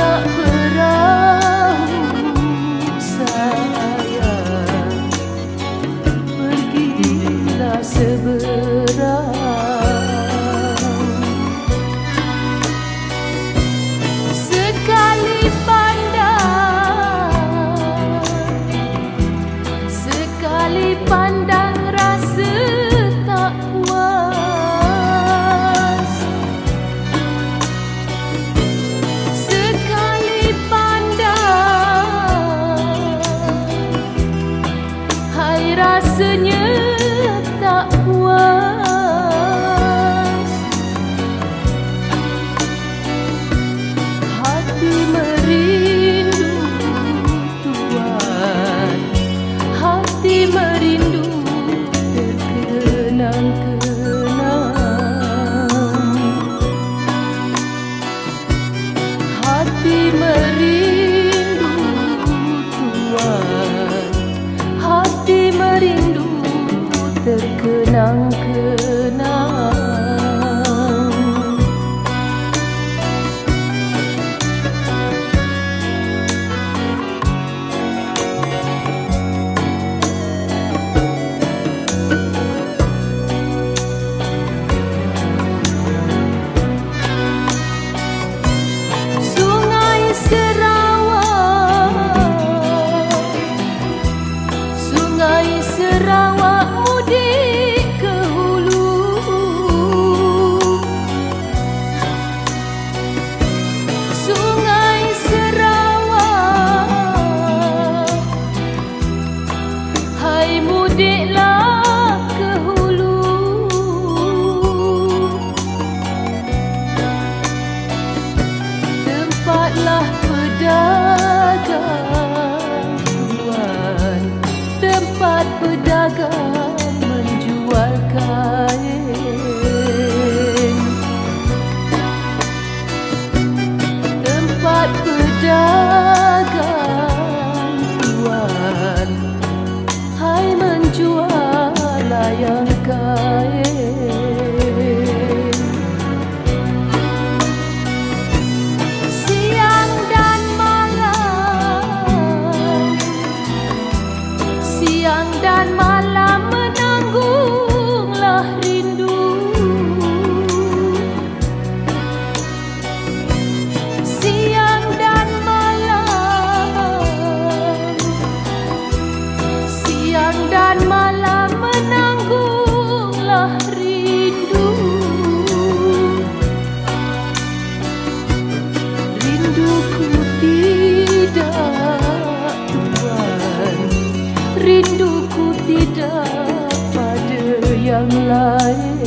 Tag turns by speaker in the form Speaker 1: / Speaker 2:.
Speaker 1: bana bırak Tempatlah pedagang. Rinduku tidak pada yang lain.